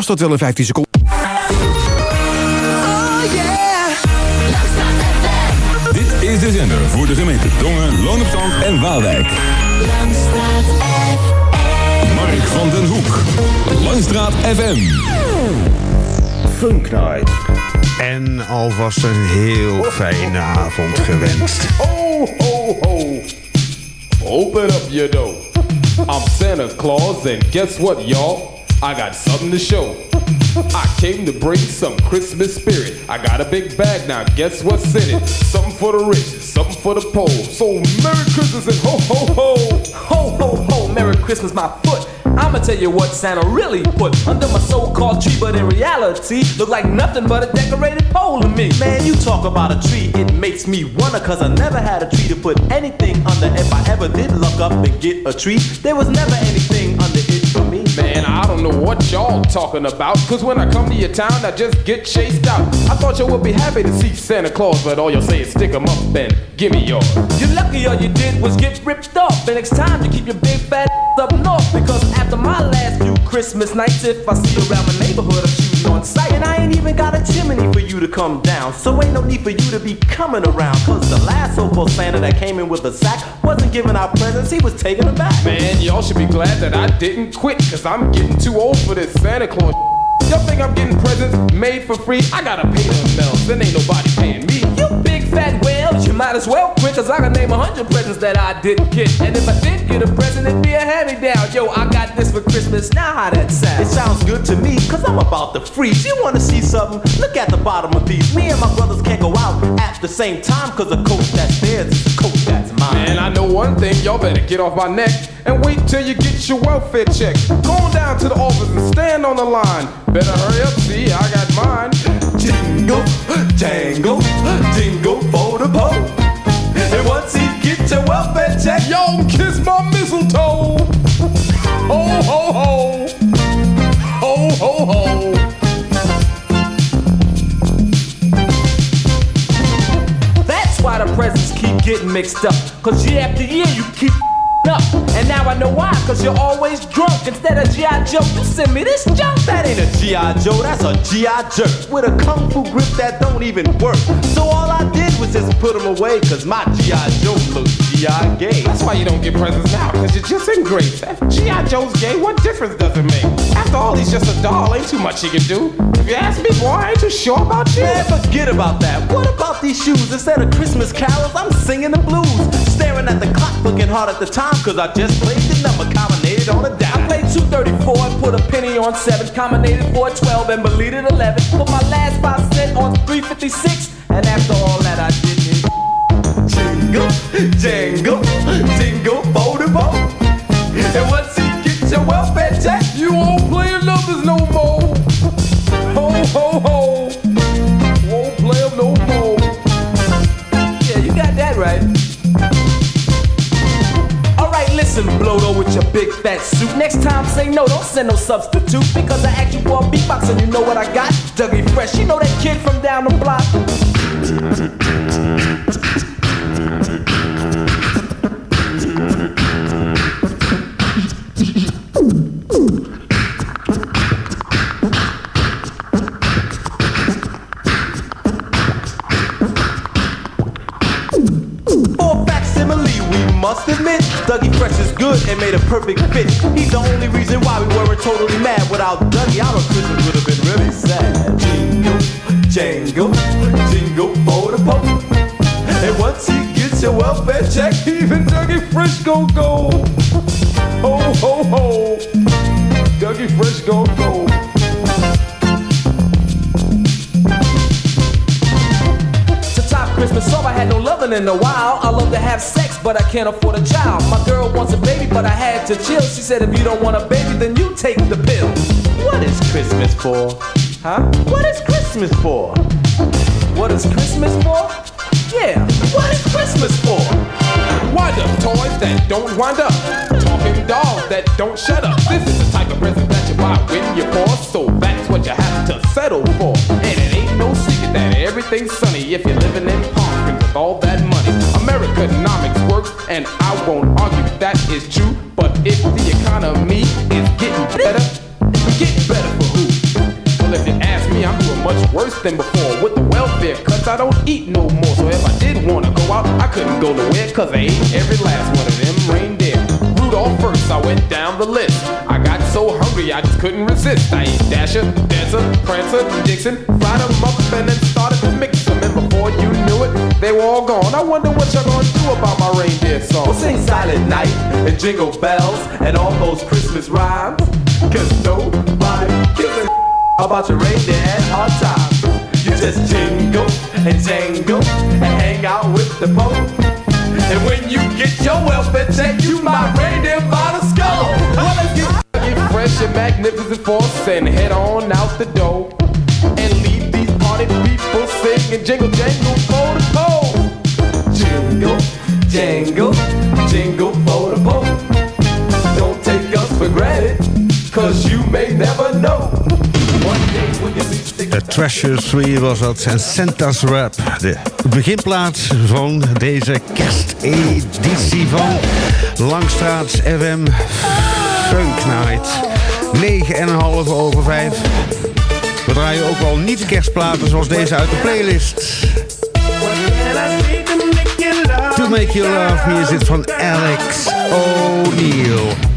Was dat wel in 15 seconden? Dit is de zender voor de gemeente Dongen, Loon op Zand en Waalwijk. Mark van den Hoek. Langstraat FM. Funk Night. En alvast een heel fijne avond gewenst. Ho, ho, ho. Open up your door. I'm Santa Claus, and guess what, y'all? I got something to show. I came to bring some Christmas spirit. I got a big bag now, guess what's in it? Something for the rich, something for the poor. So Merry Christmas and ho, ho, ho. Ho, ho, ho, Merry Christmas, my foot. I'ma tell you what Santa really put under my so-called tree, but in reality, look like nothing but a decorated pole to me. Man, you talk about a tree, it makes me wonder, cause I never had a tree to put anything under. If I ever did look up and get a tree, there was never anything under it. Man, I don't know what y'all talking about. Cause when I come to your town, I just get chased out. I thought you would be happy to see Santa Claus, but all you'll say is stick 'em up and give me yours. You're lucky all you did was get ripped off. And next time you keep your big fat up north. Because after my last few Christmas nights, if I see you around my neighborhood, I'm shooting on sight. And I ain't even got a chimney for you to come down. So ain't no need for you to be coming around. Cause the last so-called Santa that came in with a sack wasn't giving out presents, he was taking them back. Man, y'all should be glad that I didn't quit, cause I'm getting too old for this Santa Claus. Y'all think I'm getting presents made for free? I gotta pay them bells, then ain't nobody paying me. You fat whale, you might as well quit, cause I can name a hundred presents that I didn't get. And if I did get a present, it'd be a hand-me-down. Yo, I got this for Christmas, now how that sound? It sounds good to me, cause I'm about to freeze. You wanna see something? Look at the bottom of these. Me and my brothers can't go out at the same time, cause a coat that's theirs is a coat that's mine. Man, I know one thing, y'all better get off my neck and wait till you get your welfare check. Go on down to the office and stand on the line. Better hurry up, see, I got mine. Jingle, jangle, jingle for the pole. And once he gets your welfare check, Yo, kiss my mistletoe. Ho, ho, ho. Ho, ho, ho. That's why the presents keep getting mixed up. Cause year after year you keep up. And now I know why, cause you're always drunk. Instead of G.I. Joe, you send me this junk. That ain't a G.I. Joe, that's a G.I. jerk. With a kung fu grip that don't even work. So all I did was just put them away, cause my G.I. Joe looks G.I. gay. That's why you don't get presents now, cause you're just in grapes. If G.I. Joe's gay, what difference does it make? After all, he's just a doll, ain't too much he can do. If you ask me, boy, I ain't too sure about you. Man, forget about that. What about these shoes? Instead of Christmas carols, I'm singing the blues. Staring at the clock, looking hard at the time, cause I just played the number combinated on a dime. I played 234 and put a penny on 7, combinated for 12 and believed it 11. Put my last 5 cent on 356, and after all that I did is jingle, jingle, jingle, ball. And once he gets your welfare big fat suit. Next time, say no, don't send no substitute. Because I asked you for a beatbox and you know what I got? Dougie Fresh, you know that kid from down the block? Perfect fit. He's the only reason why we weren't totally mad. Without Dougie, our Christmas would have been really sad. Jingle, jangle, jingle for the pope. And once he gets your welfare check, Even Dougie Fresh gon' go. Ho, ho, ho. Dougie Fresh gon' go. To top Christmas off, I had no loving in a while. I love to have sex, but I can't afford a child. My girl wants a baby, but I had to chill. She said, if you don't want a baby, then you take the pill. What is Christmas for? Huh? What is Christmas for? What is Christmas for? Yeah, what is Christmas for? Wind up toys that don't wind up. Talking dolls that don't shut up. This is the type of present that you buy when you're poor. So that's what you have to settle for. And it ain't no secret that everything's sunny if you're living in Palm Springs with all that money. Reaganomics works, and I won't argue that is true. But if the economy is getting better, getting better for who? Well, if you ask me, I'm doing much worse than before. With the welfare cuts, I don't eat no more. So if I did wanna go out, I couldn't go nowhere, cause I ate every last one of them reindeer. Rudolph first, I went down the list. I got so hungry, I just couldn't resist. I ate Dasher, Dancer, Prancer, Vixen, fried them up, and then to mix them. And before you knew it, they were all gone. I wonder what y'all gonna do about my reindeer song. We'll sing Silent Night and Jingle Bells and all those Christmas rhymes. Cause nobody gives a about your reindeer at hard times. You just jingle and jangle and hang out with the Pope. And when you get your welfare check, you my reindeer by the skull. Well, let's get, get fresh and magnificent force and head on out the door. People singing jingle jangle for the pole. Jingle, jangle, jingle for the Pope. Don't take us for granted, cause you may never know. One day De Treasure 3 was dat. En Santa's Rap. De beginplaats van deze kersteditie van Langstraat FM Funk Night. 9,5 over 5. We draaien ook wel niet kerstplaten zoals deze uit de playlist. To Make You Love is dit van Alex O'Neill.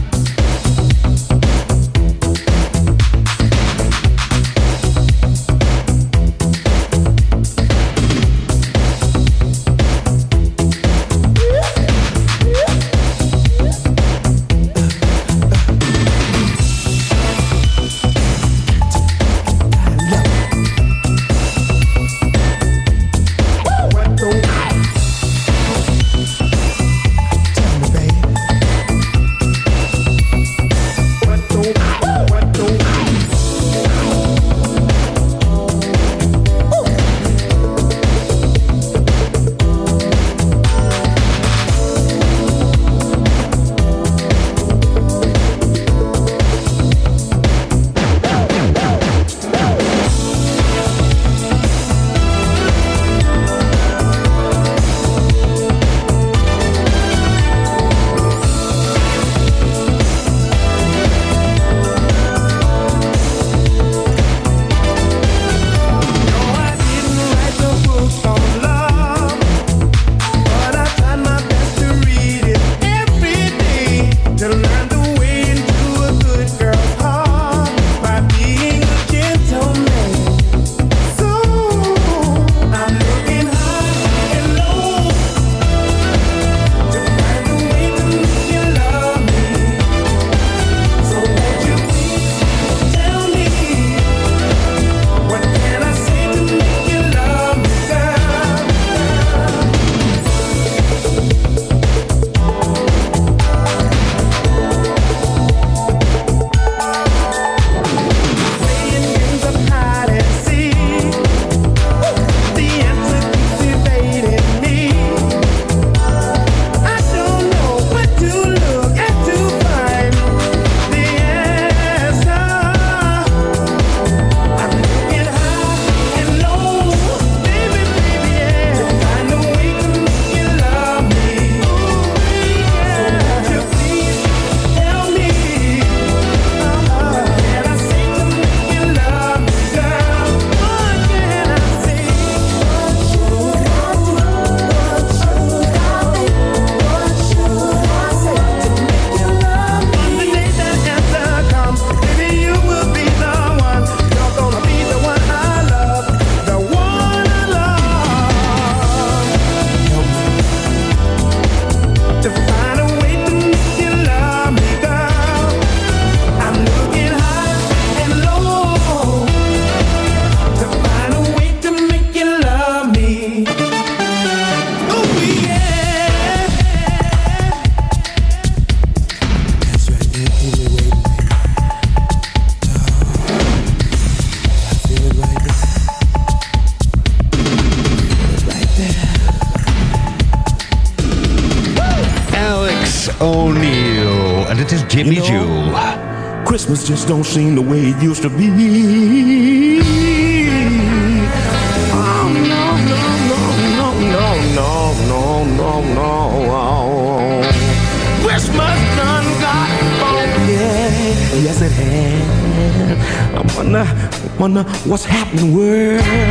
Things just don't seem the way it used to be. Oh, no, no, no, no, no, no, no, no, no. Christmas done got funky. Yes, it has. I wonder, wonder what's happening. Where?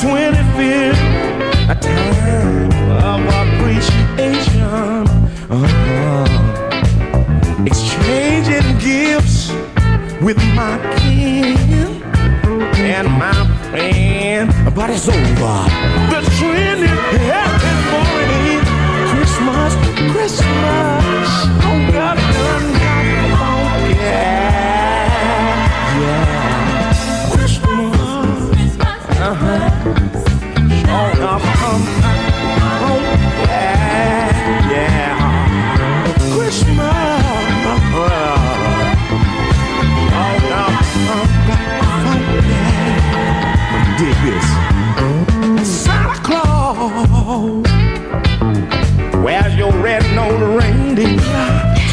25th, a time of appreciation. Uh-huh. Exchanging gifts with my kin and my friend. But it's over. The trend is happening morning. Christmas, Christmas.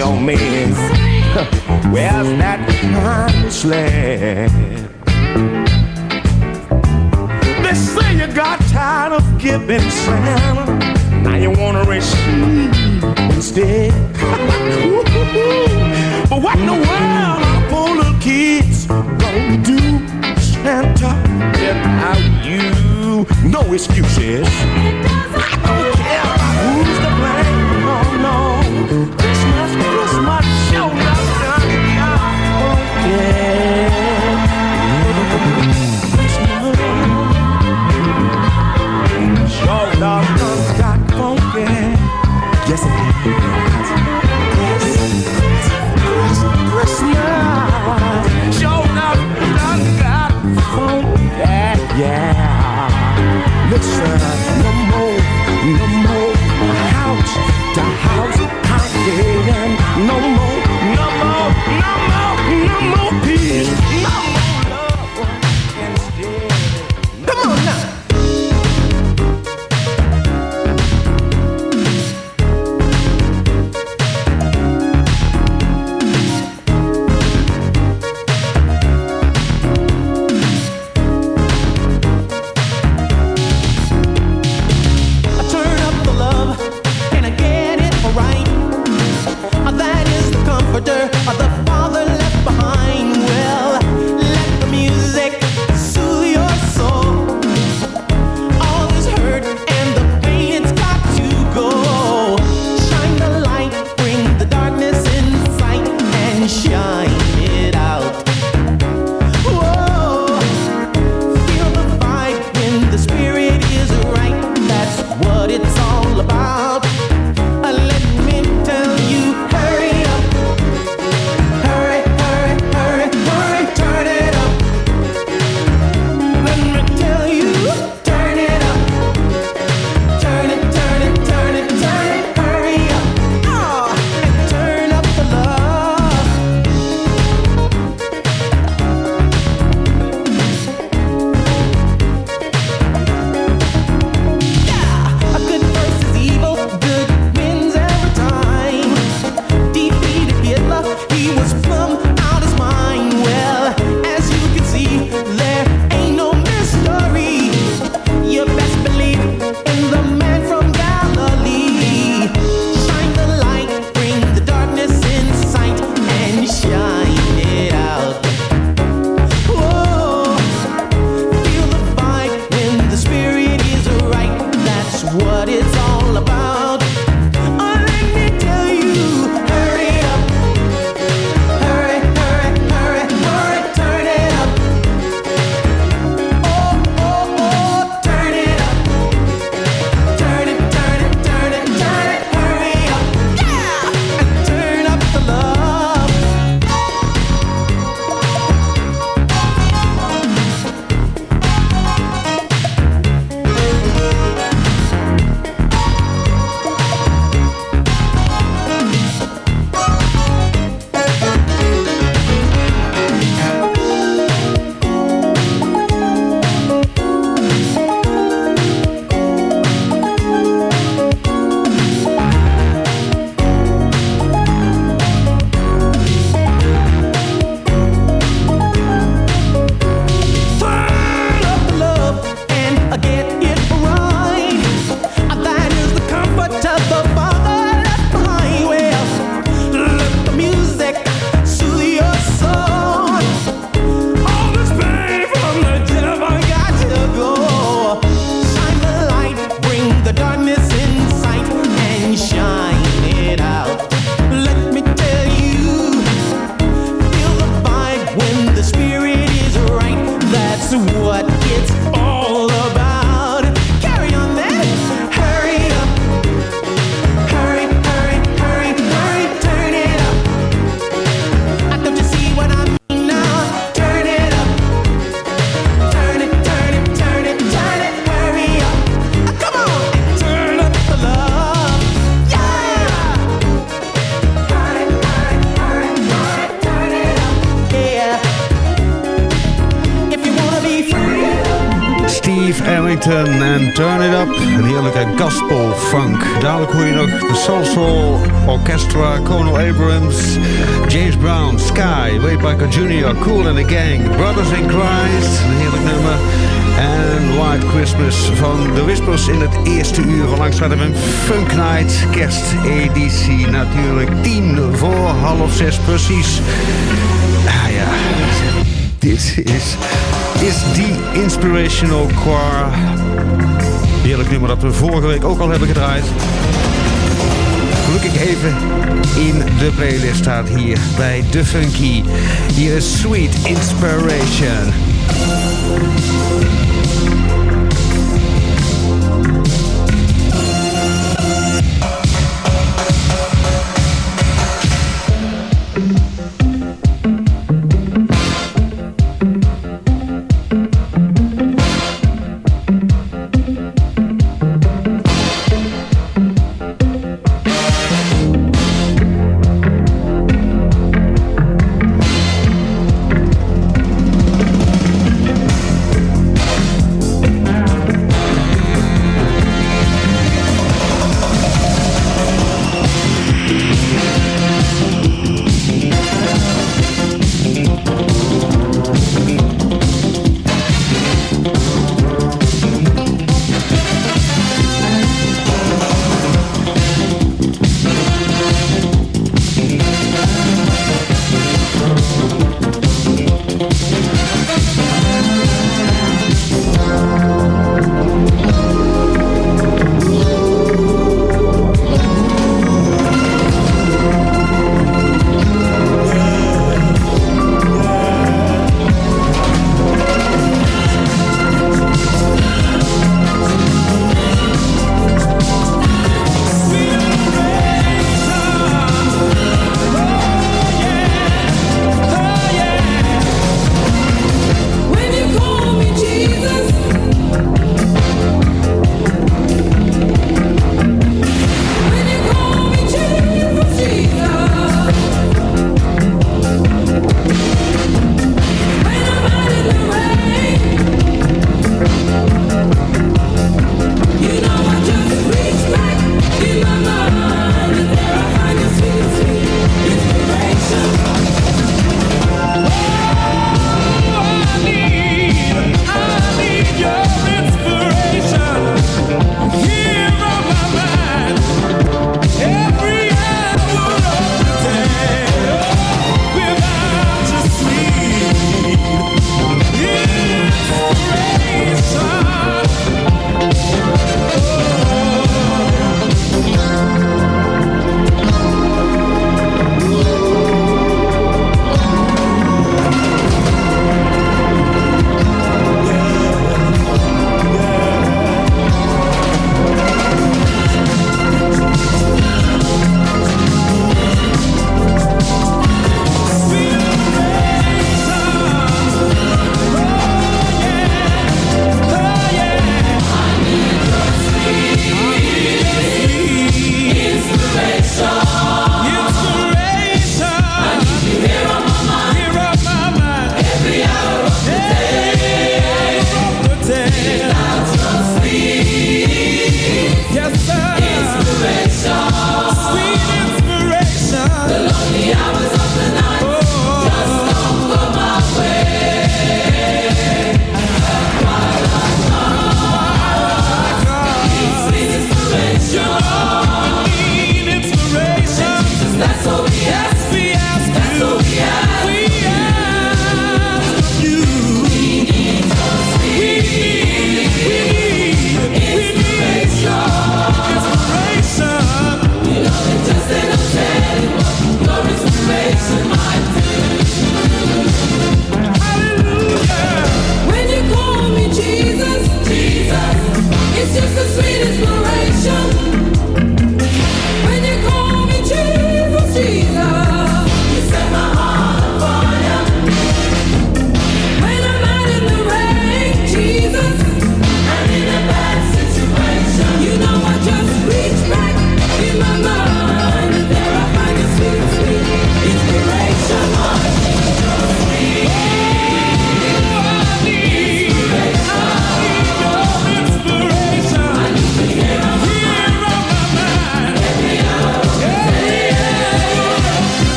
still means where's that punch They say you got tired of giving Santa, now you wanna receive instead. but what in the world are poor little kids gonna do, Santa, without you? No excuses. we vorige week ook al hebben gedraaid. Gelukkig even in de playlist staat hier bij The Funky. Hier is Sweet Inspiration.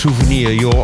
Souvenir You're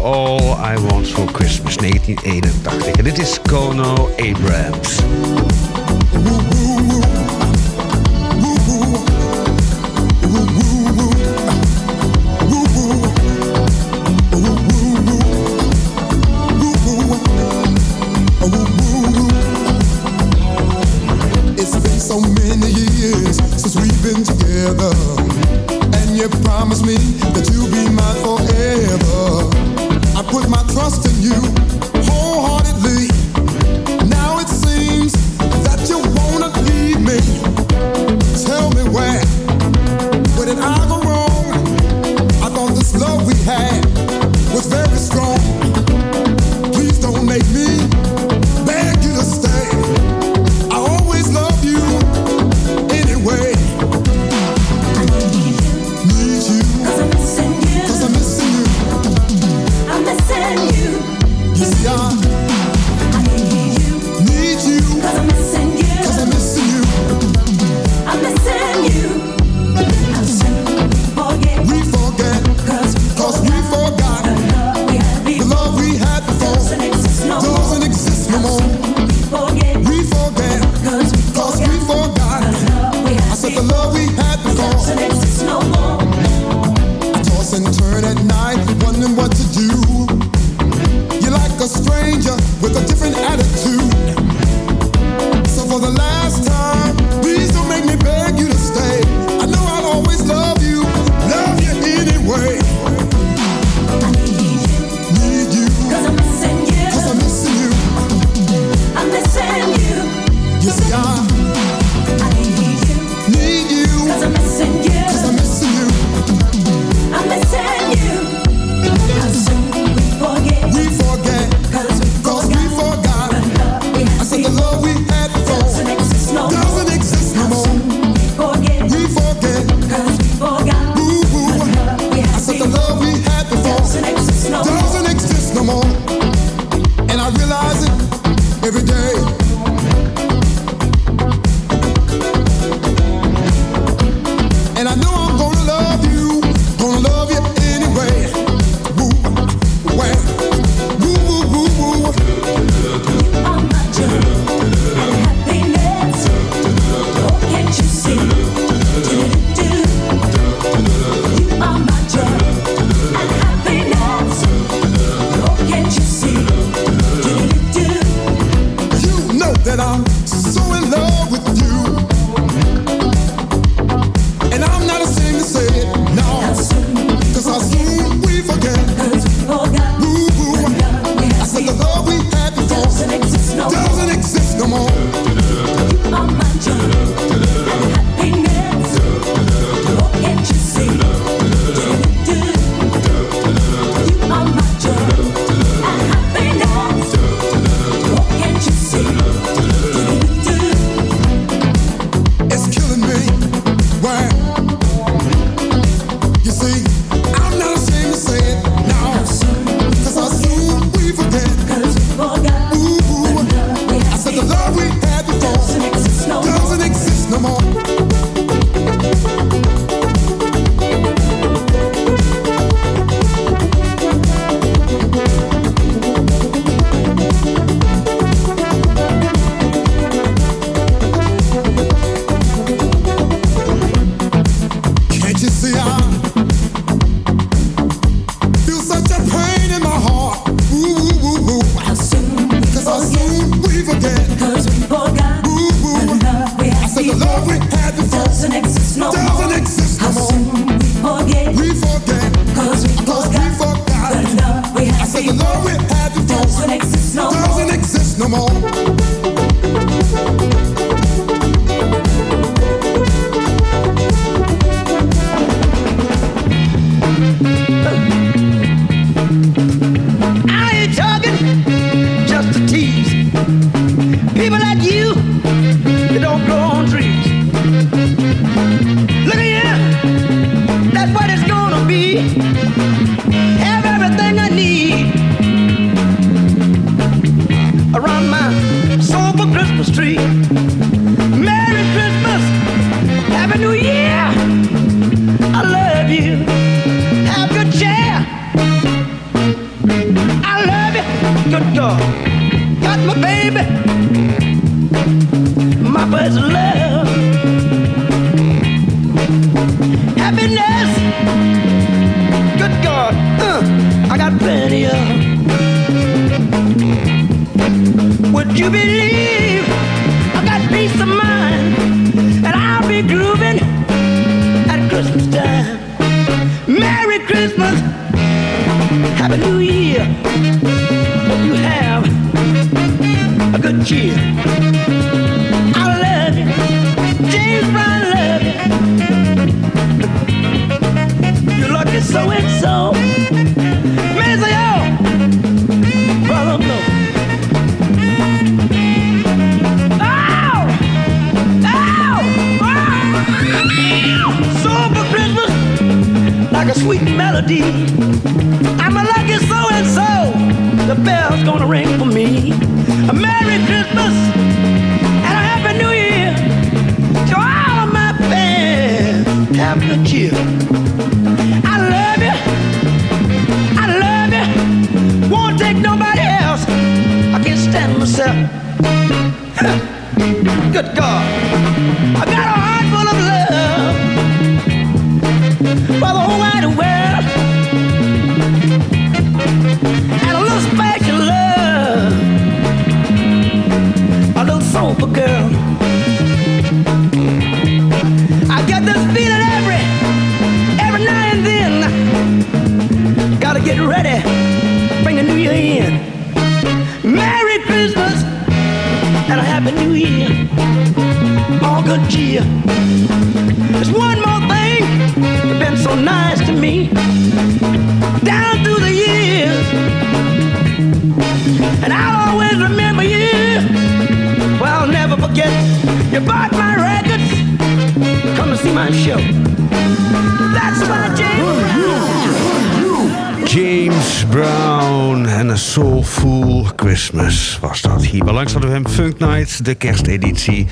de kersteditie.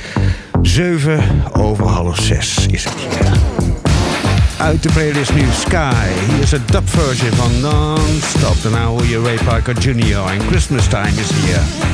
7 over half zes is het. Uit de playlist new Sky. Hier is een dub van Non-Stop. Daarna hoor je Ray Parker Jr. en Christmas Time is here.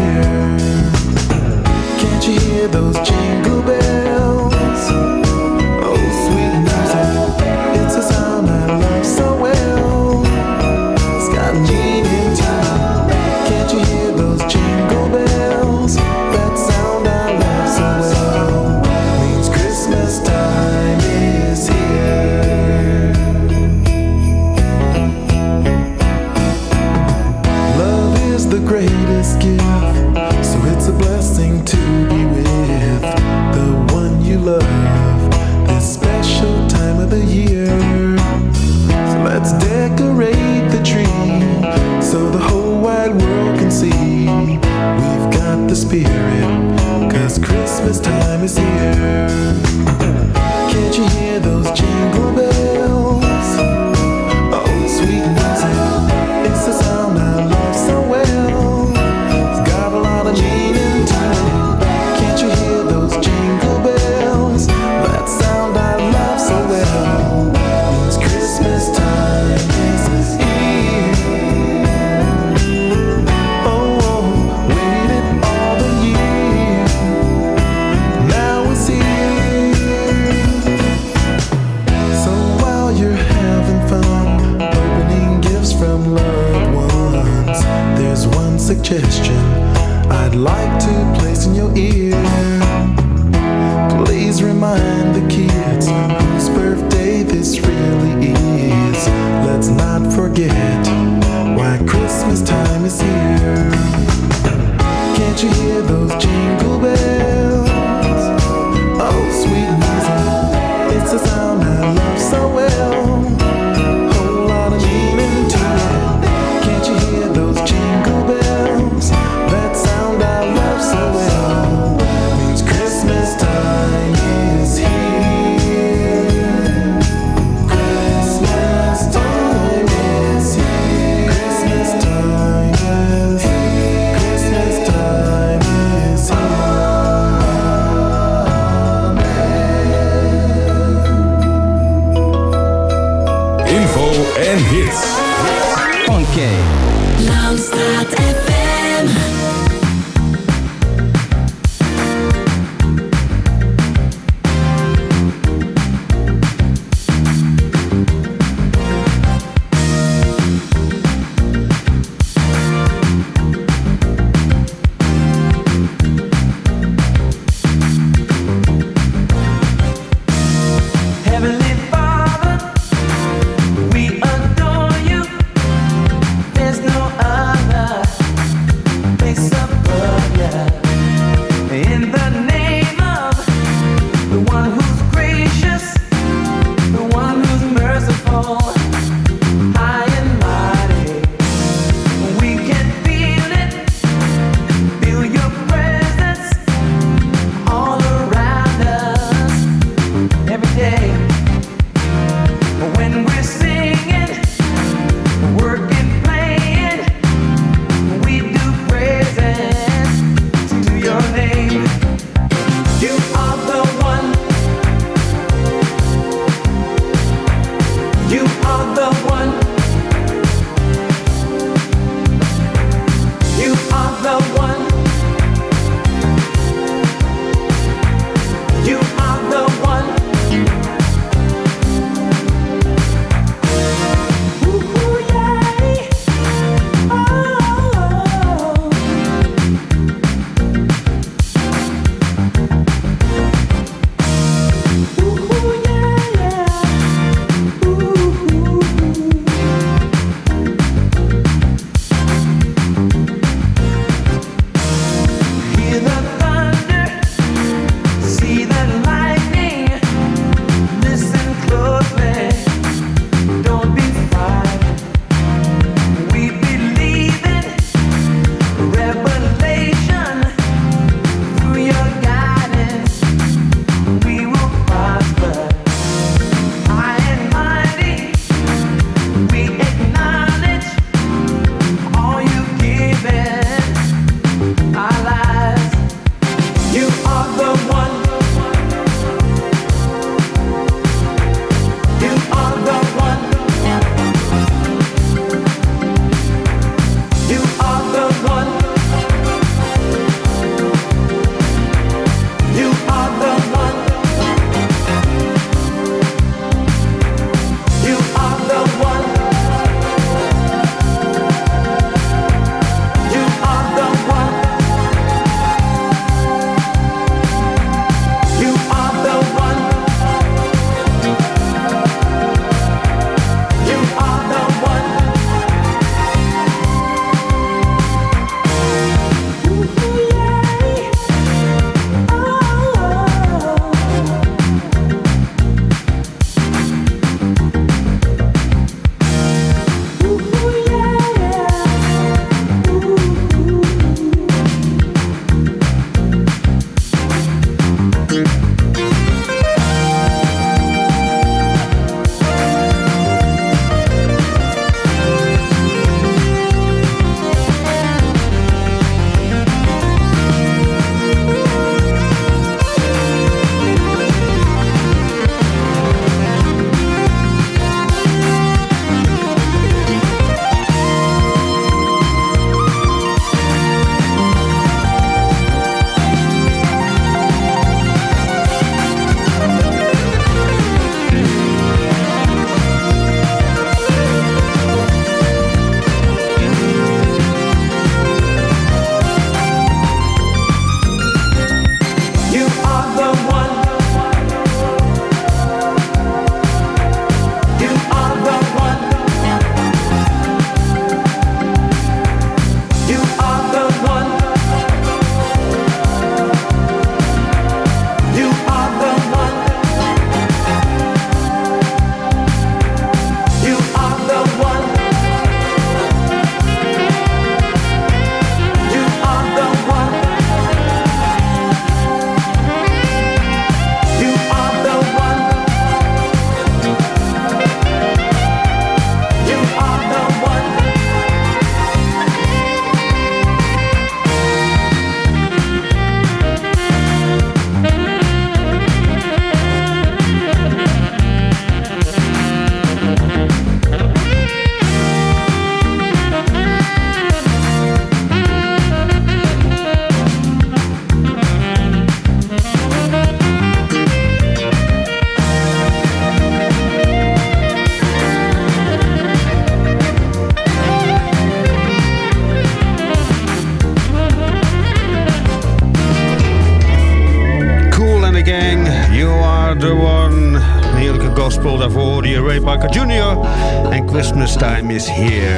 Here. Can't you hear those jingle bells? Is Here.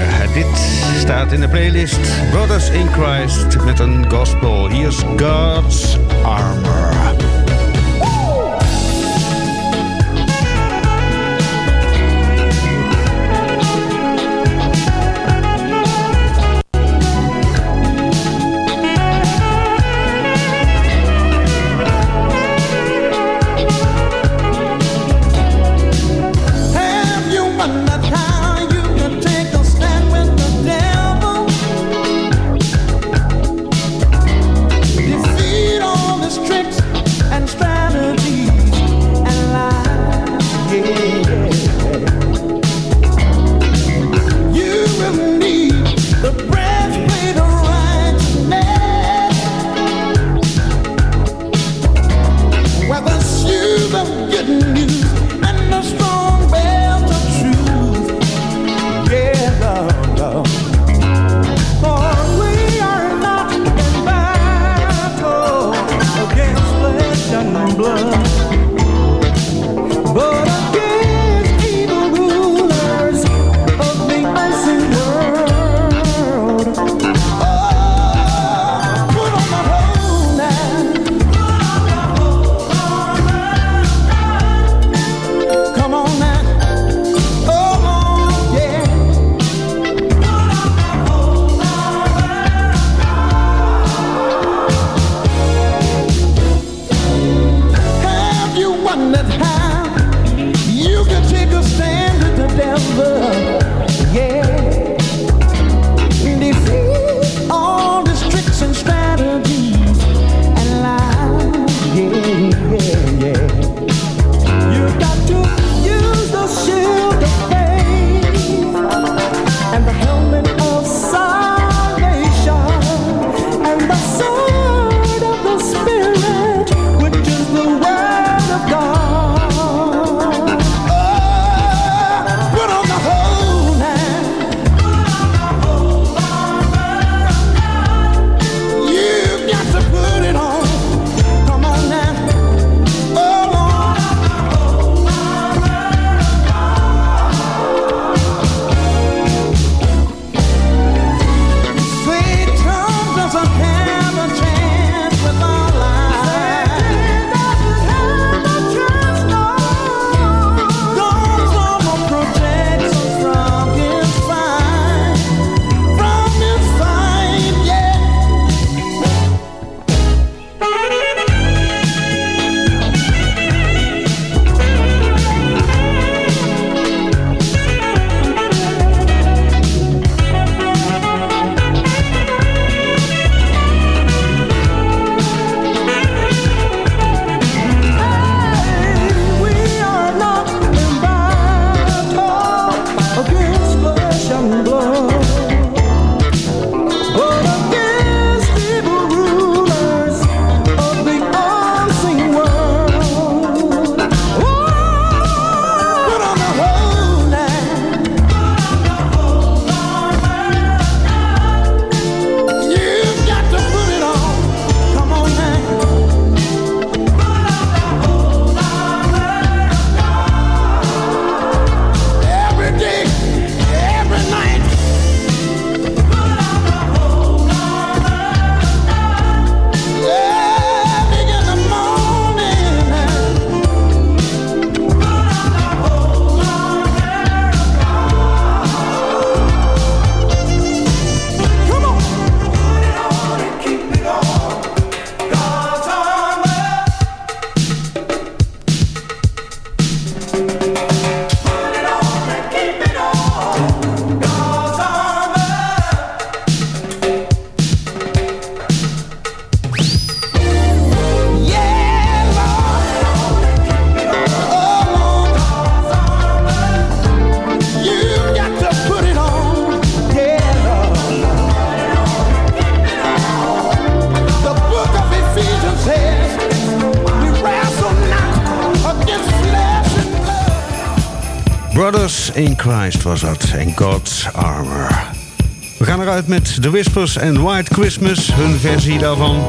Met The Whispers en White Christmas. Hun versie daarvan.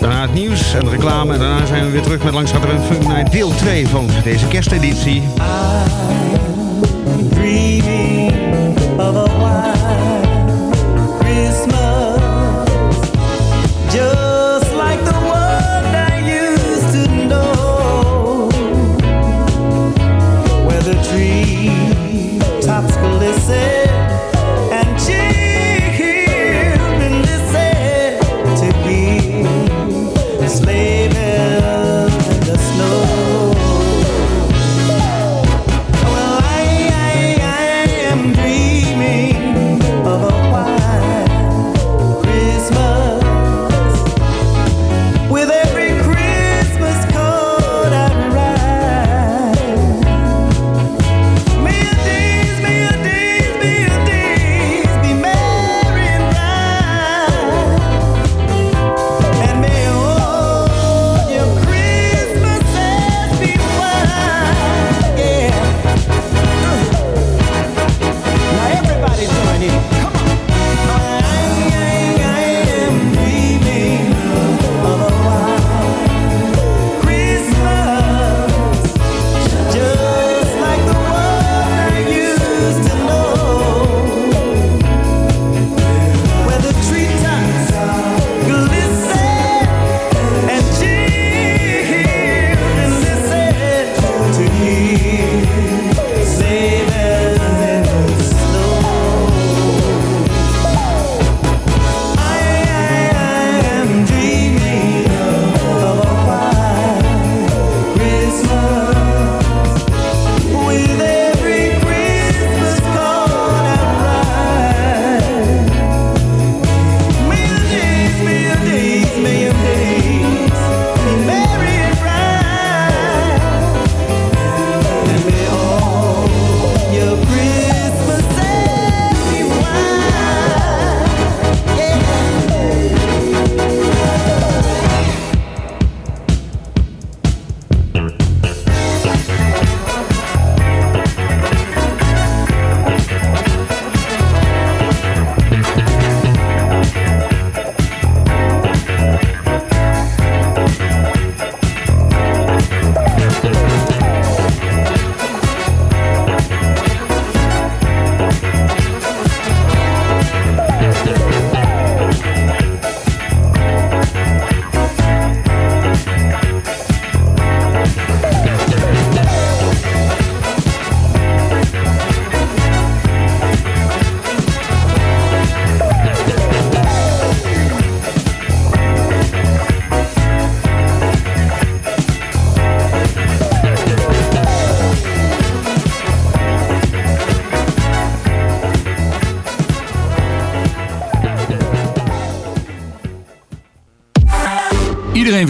Daarna het nieuws en de reclame. En daarna zijn we weer terug met FM Funk Night deel 2 van deze kersteditie.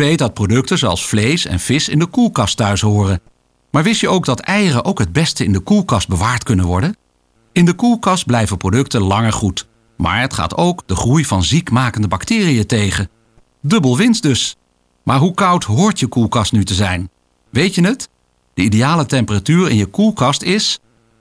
Weet dat producten zoals vlees en vis in de koelkast thuis horen. Maar wist je ook dat eieren ook het beste in de koelkast bewaard kunnen worden? In de koelkast blijven producten langer goed. Maar het gaat ook de groei van ziekmakende bacteriën tegen. Dubbel winst dus. Maar hoe koud hoort je koelkast nu te zijn? Weet je het? De ideale temperatuur in je koelkast is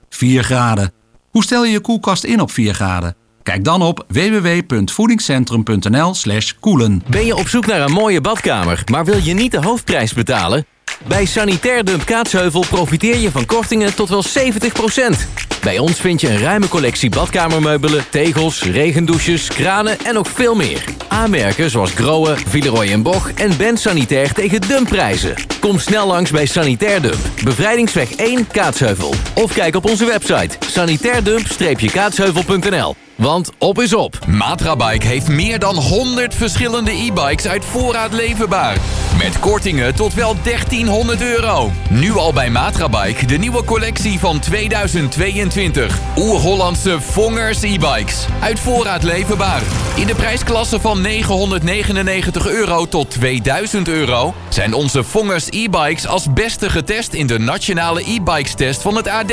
4 graden. Hoe stel je je koelkast in op 4 graden? Kijk dan op www.voedingscentrum.nl slash koelen. Ben je op zoek naar een mooie badkamer, maar wil je niet de hoofdprijs betalen? Bij Sanitair Dump Kaatsheuvel profiteer je van kortingen tot wel 70%. Bij ons vind je een ruime collectie badkamermeubelen, tegels, regendouches, kranen en nog veel meer. Aanmerken zoals Grohe, Villeroy en Boch en Ben Sanitair tegen dumpprijzen. Kom snel langs bij Sanitair Dump, Bevrijdingsweg 1 Kaatsheuvel. Of kijk op onze website sanitairdump-kaatsheuvel.nl. Want op is op. Matrabike heeft meer dan 100 verschillende e-bikes uit voorraad leverbaar. Met kortingen tot wel 1300 euro. Nu al bij Matrabike de nieuwe collectie van 2022. Oer-Hollandse Vongers e-bikes. Uit voorraad leverbaar. In de prijsklasse van 999 euro tot 2000 euro... zijn onze Vongers e-bikes als beste getest in de nationale e-bikes test van het AD.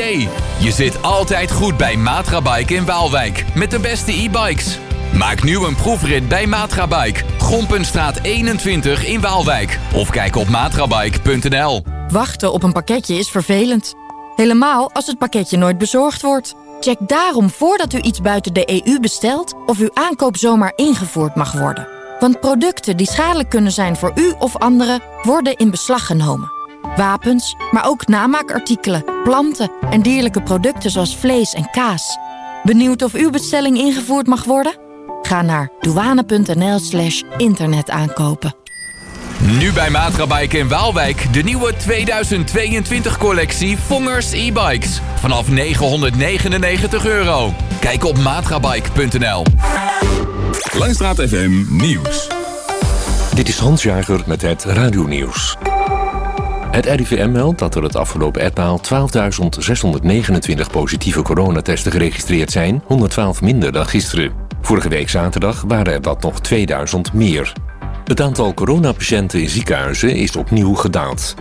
Je zit altijd goed bij Matrabike in Waalwijk. Met de beste e-bikes. Maak nu een proefrit bij Matrabike. Gompenstraat 21 in Waalwijk. Of kijk op matrabike.nl. Wachten op een pakketje is vervelend. Helemaal als het pakketje nooit bezorgd wordt. Check daarom voordat u iets buiten de EU bestelt... of uw aankoop zomaar ingevoerd mag worden. Want producten die schadelijk kunnen zijn voor u of anderen worden in beslag genomen. Wapens, maar ook namaakartikelen, planten en dierlijke producten zoals vlees en kaas. Benieuwd of uw bestelling ingevoerd mag worden? Ga naar douane.nl slash internetaankopen. Nu bij Matrabike in Waalwijk de nieuwe 2022 collectie Vongers e-bikes. Vanaf 999 euro. Kijk op matrabike.nl. Langstraat FM Nieuws. Dit is Hans Jager met het Radio-nieuws. Het RIVM meldt dat er het afgelopen etmaal 12.629 positieve coronatesten geregistreerd zijn, 112 minder dan gisteren. Vorige week zaterdag waren er dat nog 2000 meer. Het aantal coronapatiënten in ziekenhuizen is opnieuw gedaald.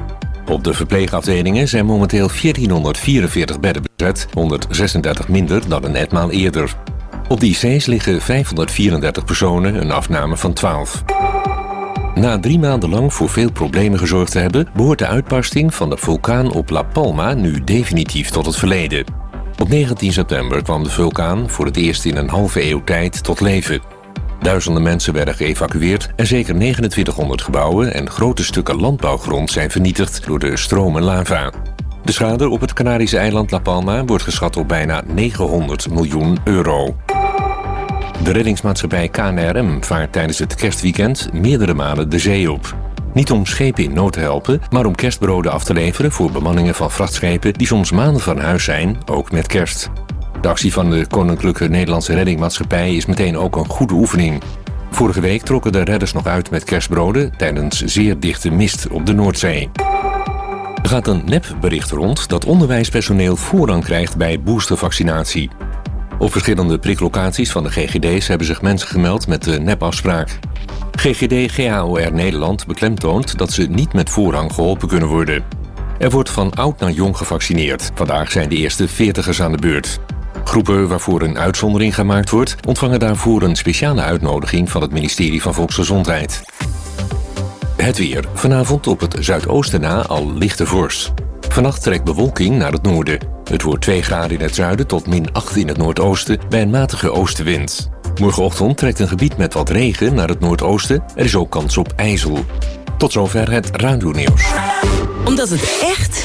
Op de verpleegafdelingen zijn momenteel 1444 bedden bezet, 136 minder dan een etmaal eerder. Op de IC's liggen 534 personen, een afname van 12. Na drie maanden lang voor veel problemen gezorgd te hebben, behoort de uitbarsting van de vulkaan op La Palma nu definitief tot het verleden. Op 19 september kwam de vulkaan voor het eerst in een halve eeuw tijd tot leven. Duizenden mensen werden geëvacueerd en zeker 2900 gebouwen en grote stukken landbouwgrond zijn vernietigd door de stromen lava. De schade op het Canarische eiland La Palma wordt geschat op bijna 900 miljoen euro. De reddingsmaatschappij KNRM vaart tijdens het kerstweekend meerdere malen de zee op. Niet om schepen in nood te helpen, maar om kerstbroden af te leveren voor bemanningen van vrachtschepen die soms maanden van huis zijn, ook met kerst. De actie van de Koninklijke Nederlandse Reddingmaatschappij is meteen ook een goede oefening. Vorige week trokken de redders nog uit met kerstbroden tijdens zeer dichte mist op de Noordzee. Er gaat een nepbericht rond dat onderwijspersoneel voorrang krijgt bij boostervaccinatie. Op verschillende priklocaties van de GGD's hebben zich mensen gemeld met de nepafspraak. GGD GAOR Nederland beklemtoont dat ze niet met voorrang geholpen kunnen worden. Er wordt van oud naar jong gevaccineerd. Vandaag zijn de eerste 40ers aan de beurt. Groepen waarvoor een uitzondering gemaakt wordt, ontvangen daarvoor een speciale uitnodiging van het ministerie van Volksgezondheid. Het weer. Vanavond op het zuidoosten na al lichte vorst. Vannacht trekt bewolking naar het noorden. Het wordt 2 graden in het zuiden tot min 8 in het noordoosten bij een matige oostenwind. Morgenochtend trekt een gebied met wat regen naar het noordoosten. Er is ook kans op ijzel. Tot zover het radio-nieuws. Omdat het echt,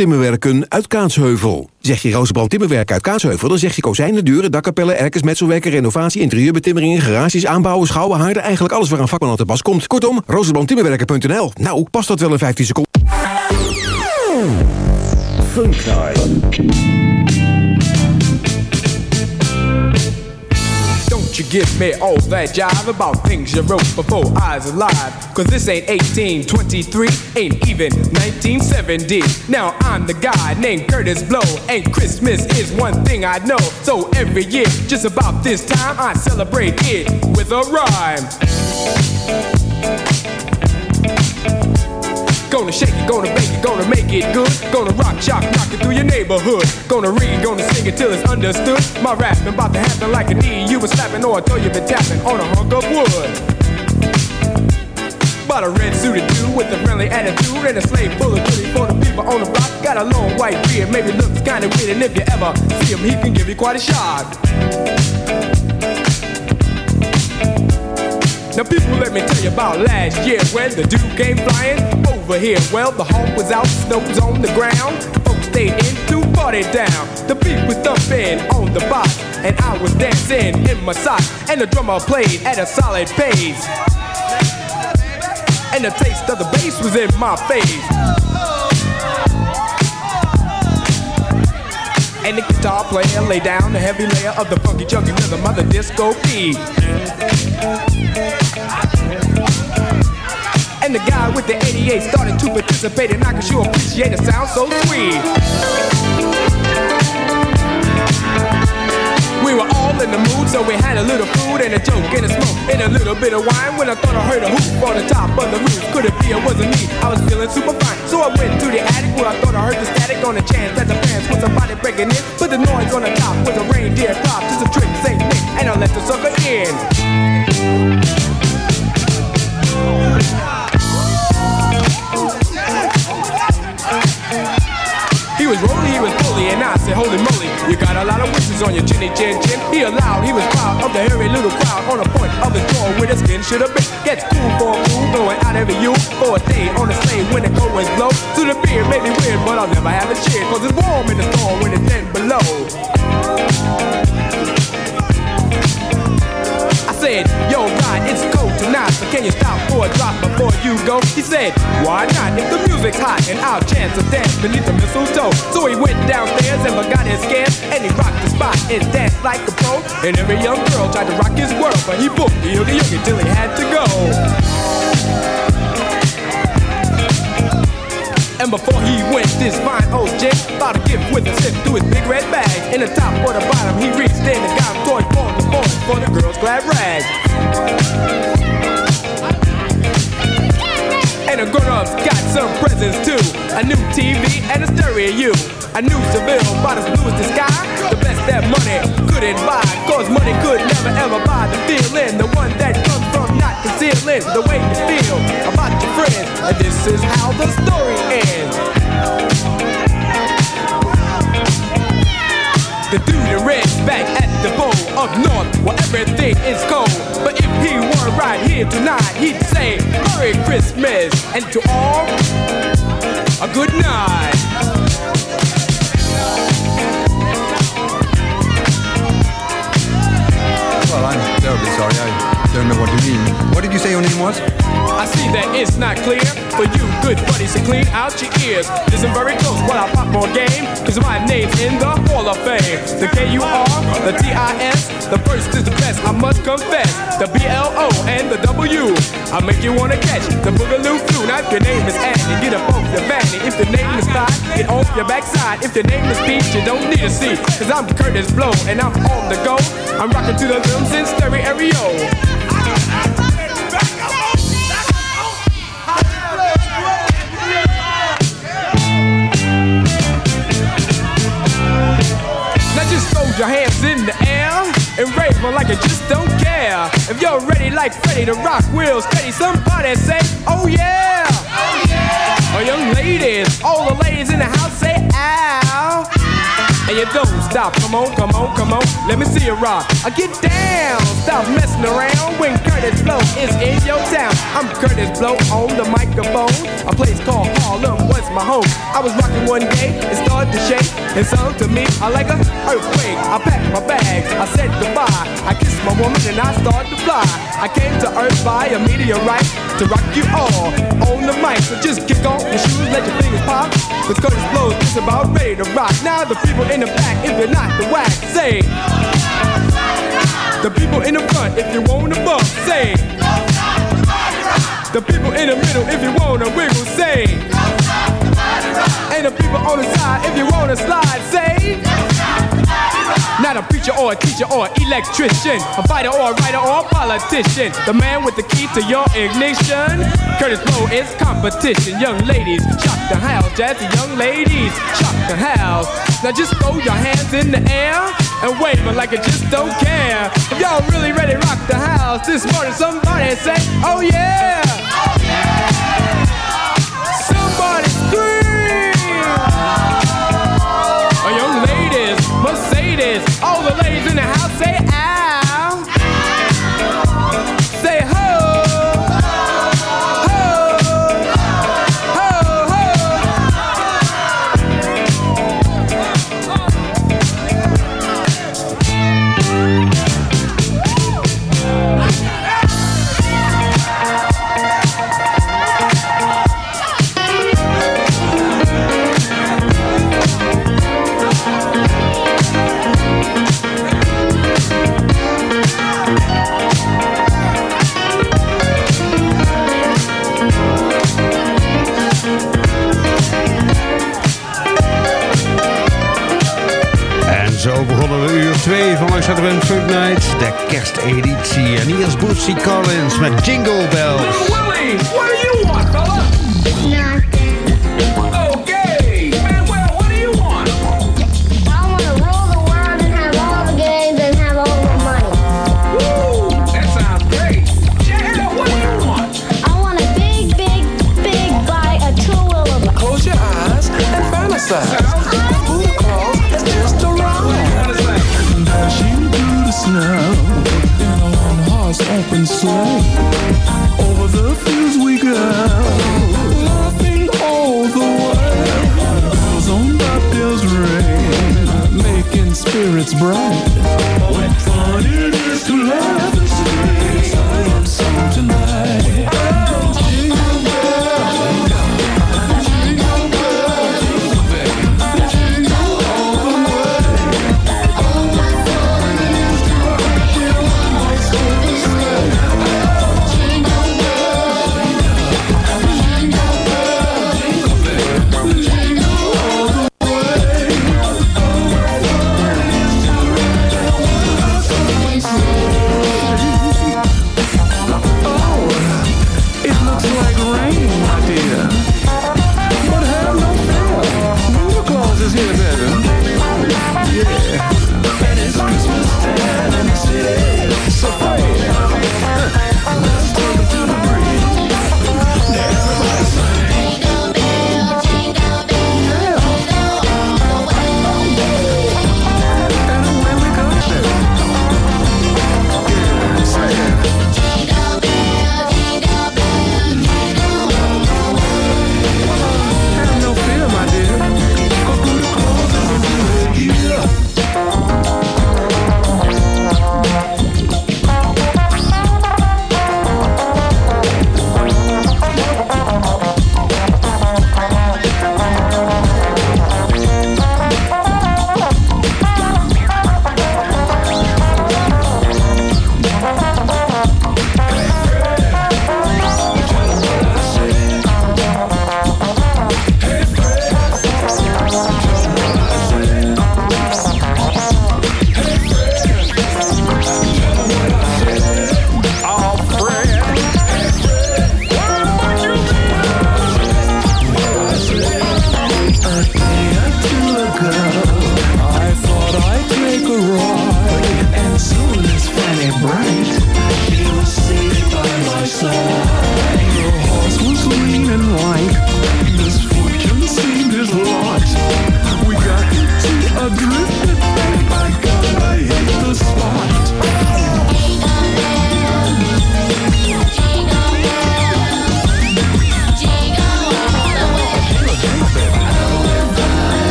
Timmerwerken uit Kaatsheuvel. Zeg je Rozenbrand Timmerwerken uit Kaatsheuvel, dan zeg je kozijnen, deuren, dakkapellen, erkers, metselwerken, renovatie, interieurbetimmeringen, garages, aanbouwen, schouwen, haarden. Eigenlijk alles waar een vakman aan te pas komt. Kortom, rozenbrandtimmerwerken.nl. Nou, past dat wel in 15 seconden? Funk you give me oh, all that jive about things you wrote before I was alive. Cause this ain't 1823, ain't even 1970. Now I'm the guy named Kurtis Blow, and Christmas is one thing I know. So every year, just about this time, I celebrate it with a rhyme. Gonna shake it, gonna bake it, gonna make it good. Gonna rock, shock, knock it through your neighborhood. Gonna read, gonna sing it till it's understood. My rapping about to happen like a knee you was slapping or a toe you been tapping on a hunk of wood. Bought a red suited dude with a friendly attitude and a slave full of goodies for the people on the block. Got a long white beard, maybe looks kinda weird, and if you ever see him, he can give you quite a shot. Now people let me tell you about last year when the dude came flying oh, over here. Well, the hawk was out, snow was on the ground. Folks stayed in to party down. The beat was thumping on the box, and I was dancing in my socks. And the drummer played at a solid pace. And the taste of the bass was in my face. And the guitar player lay down the heavy layer of the funky chunky rhythm of the disco beat. And the guy with the 88 started to participate, and I can sure appreciate the sound so sweet. We were all in the mood, so we had a little food and a joke and a smoke and a little bit of wine. When I thought I heard a hoop on the top of the roof, could it be it wasn't me? I was feeling super fine, so I went to the attic where I thought I heard the static on the chance that the fans was somebody breaking in. But the noise on the top was a reindeer drop, just a trick, Saint Nick, and I let the sucker in. Was rolling, he was bully, and I said, holy moly, you got a lot of wishes on your chinny chin chin. He allowed, he was proud of the hairy little crowd on the point of the jaw where the skin should have been. Gets cool for a fool, going out every you for a day on the sleigh when the cold winds blow. To the beer may be weird, but I'll never have a cheer, cause it's warm in the storm when it's 10 below. Said, yo, God, it's cold tonight, so can you stop for a drop before you go? He said, why not? If the music's hot and I'll chance a dance beneath the mistletoe. So he went downstairs and forgot his scares, and he rocked the spot and danced like a pro. And every young girl tried to rock his world, but he booked the yogi till he had to go. And before he went, this fine old gent bought a gift with a sip through his big red bag. In the top or the bottom, he reached in and got a toy for the boys for the girls' glad rag. And the grown-ups got some presents too. A new TV and a stereo. A new Seville, about as blue as the sky. The best that money couldn't buy. Cause money could never ever buy the feeling. The one that concealing the way you feel about your friends. And this is how the story ends. The dude in red's back at the bowl up north where everything is cold. But if he were right here tonight, he'd say Merry Christmas and to all a good night. Well, I'm terribly sorry. I know what you mean. What did you say your name was? I see that it's not clear for you good buddies to clean out your ears. Listen very close while I pop more game, cause my name's in the Hall of Fame. The K-U-R, the T-I-S, the first is the best, I must confess. The B-L-O and the W. I make you wanna catch the Boogaloo flu. Now if your name is Annie, get up off your fanny. If your name is Todd, get off your backside. If your name is Pete, you don't need a seat. Cause I'm Kurtis Blow and I'm on the go. I'm rocking to the rhythms in stereo. Now just throw your hands in the air and rave like you just don't care. If you're ready like Freddy to rock wheels steady, somebody say, oh yeah. Oh yeah. Oh young ladies, all the ladies in the house say ow. And you don't stop, come on, come on, come on, let me see you rock. I get down, stop messing around when Kurtis Blow is in your town. I'm Kurtis Blow on the microphone. A place called Harlem was my home. I was rocking one day, it started to shake. And so to me, I like a earthquake. I packed my bags, I said goodbye. I kissed my woman and I started to fly. I came to Earth by a meteorite to rock you all on the mic. So just kick off your shoes, let your fingers pop. Cause Kurtis Blow is about ready to rock. Now the people in the back, if you're not the whack, say. The people in the front, if you want to bump, say. The people in the middle, if you want to wiggle, say. And the people on the side, if you want to slide, say. Not a preacher or a teacher or an electrician, a fighter or a writer or a politician. The man with the key to your ignition. Kurtis Blow is competition. Young ladies, shock the house. Jazzy young ladies, shock the house. Now just throw your hands in the air and wave it like you just don't care. If y'all really ready rock the house this morning, somebody say, oh yeah. Somebody Friday van Max Advent Funk Night. De kersteditie. En hier is Bootsy Collins met Jingle Bells. Willie, what do you want, fella? Bright.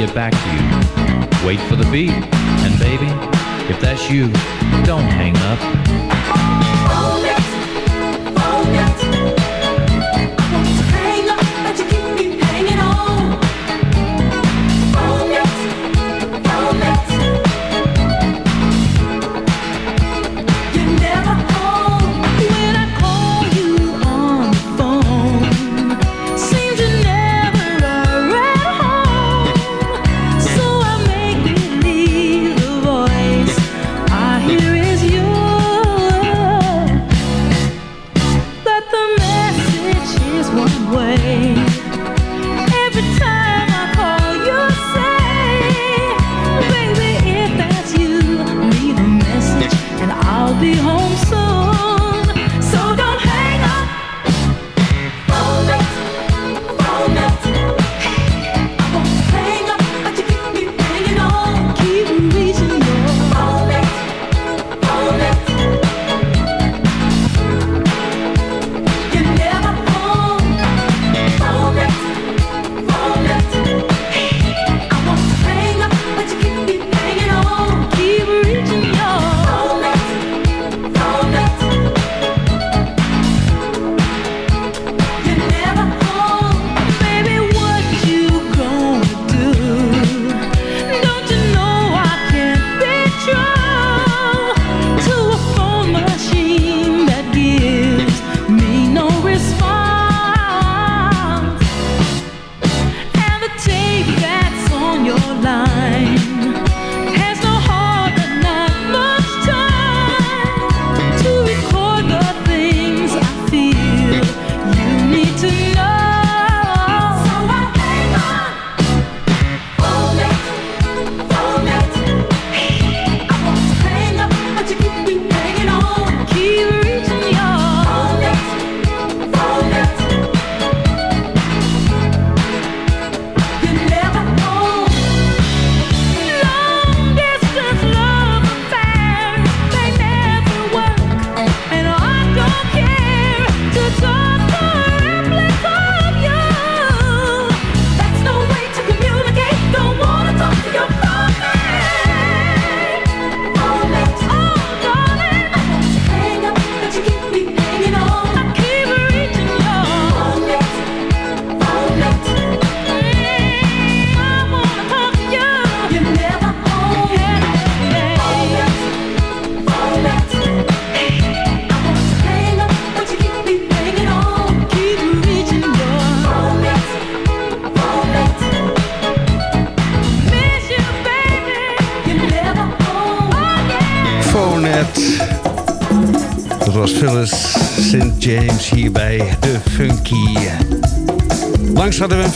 get back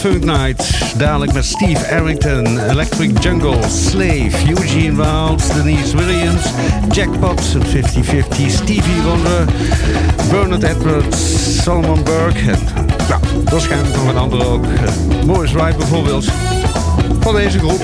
Funk Night. Dadelijk met Steve Arrington, Electric Jungle, Slave, Eugene Wild, Denise Williams, Jackpot, 50-50, Stevie Wonder, Bernard Edwards, Solomon Burke en nou, waarschijnlijk nog een andere ook. Uh, Wright bijvoorbeeld. Van deze groep.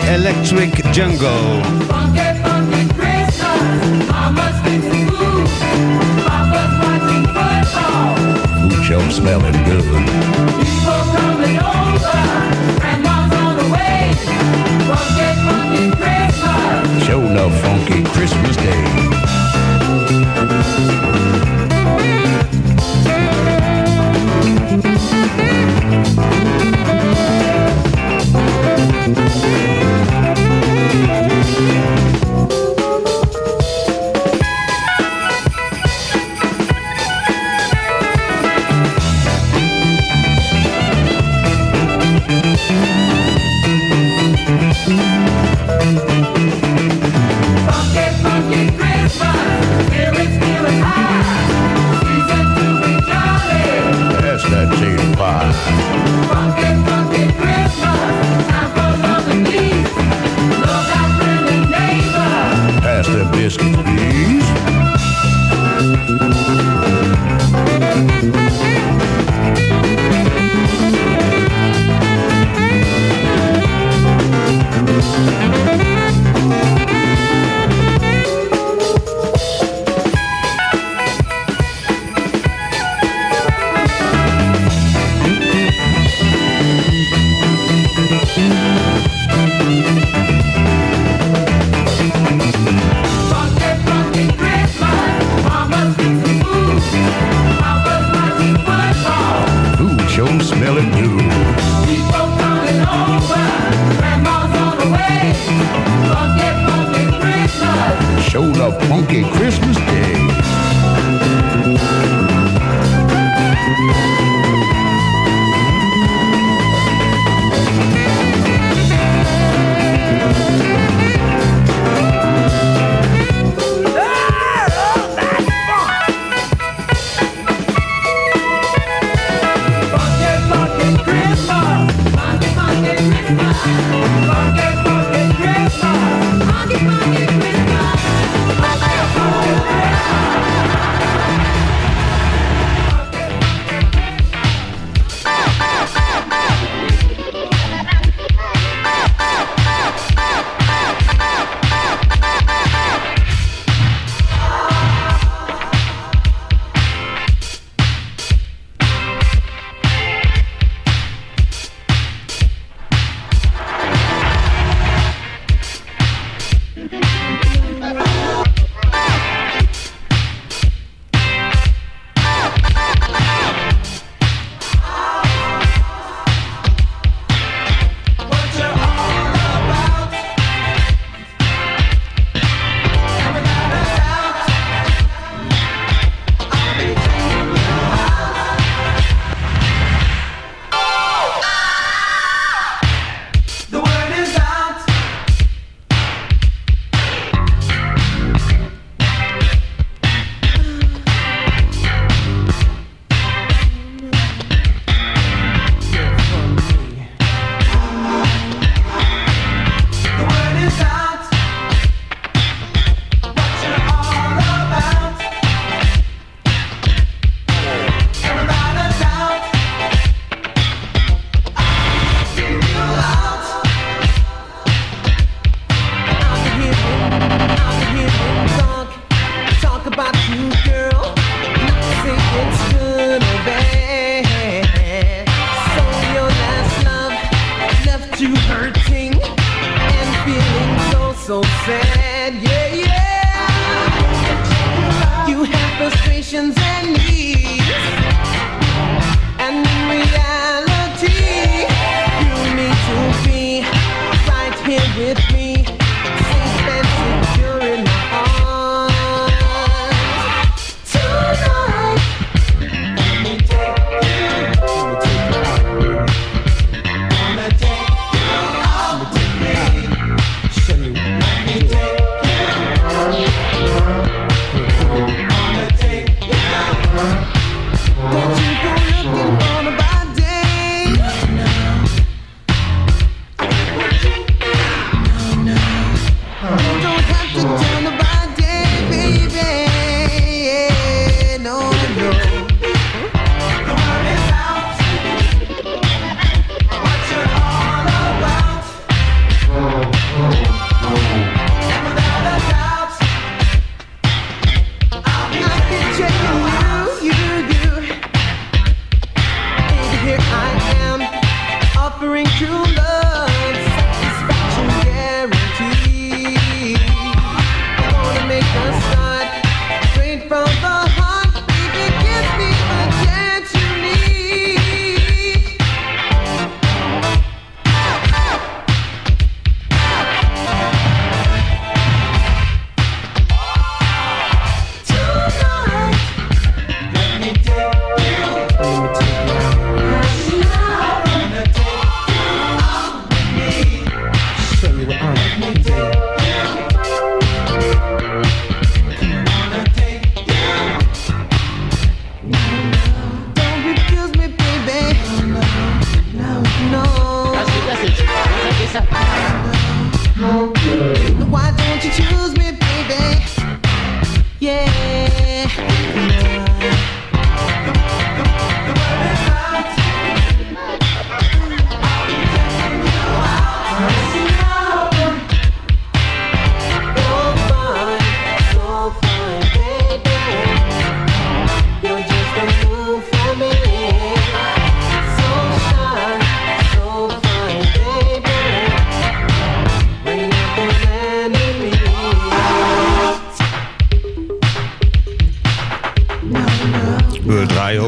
Electric Jungle.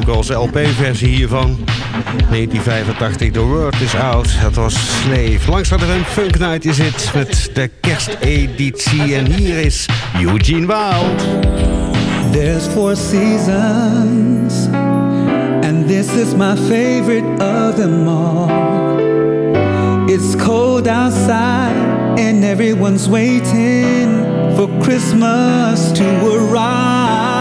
ook als LP-versie hiervan. 1985, The World Is Out, dat was Slave. Langs hadden er een Funk Night is het met de kersteditie. En hier is Eugene Wild. There's four seasons And this is my favorite of them all It's cold outside And everyone's waiting For Christmas to arrive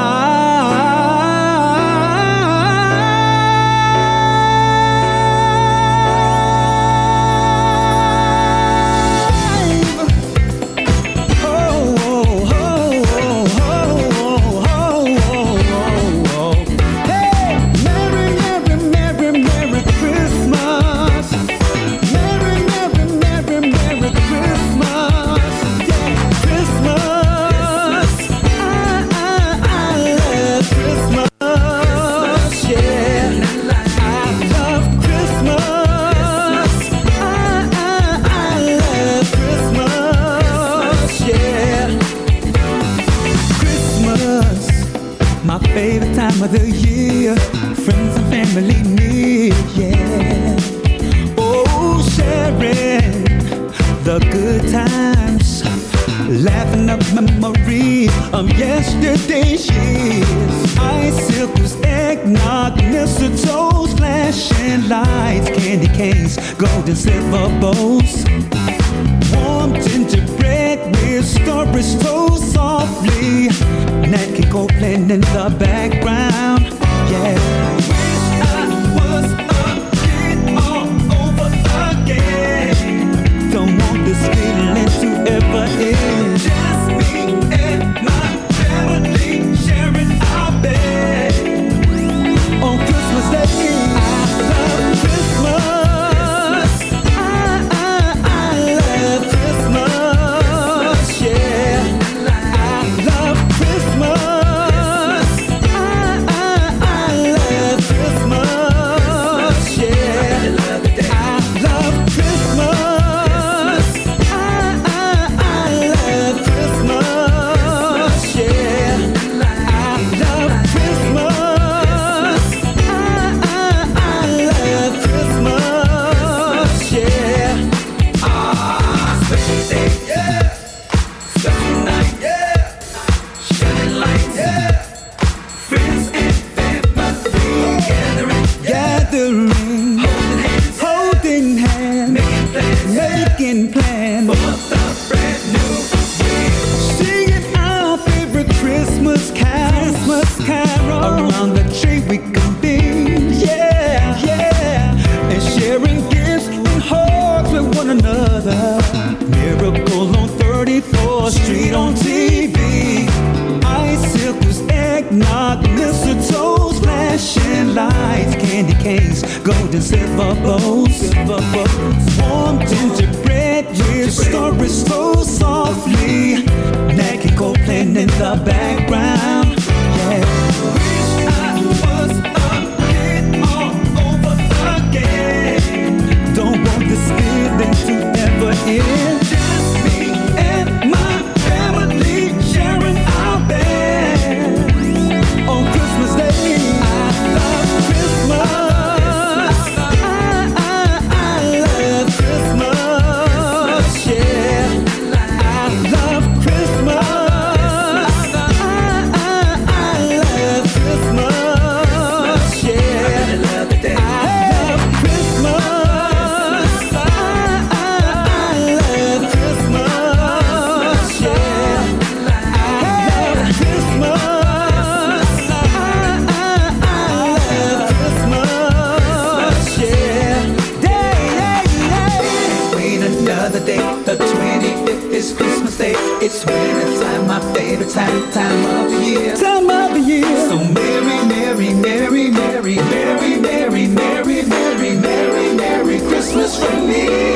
of yesterday's years. Ice silkers, eggnog, mistletoes, flashing lights, candy canes, golden silver bowls. Warm gingerbread with stories told softly. Nat King playing in the background, yeah. and lights, candy canes, golden silver bowls, silver bowls. Warm gingerbread, yeah, stories so softly. Naggy playing in the background, yeah. Don't want this feeling to ever end. time, time of the year. Time of the year. So merry, merry, merry, merry, merry, merry, merry, merry, merry, merry Christmas from me.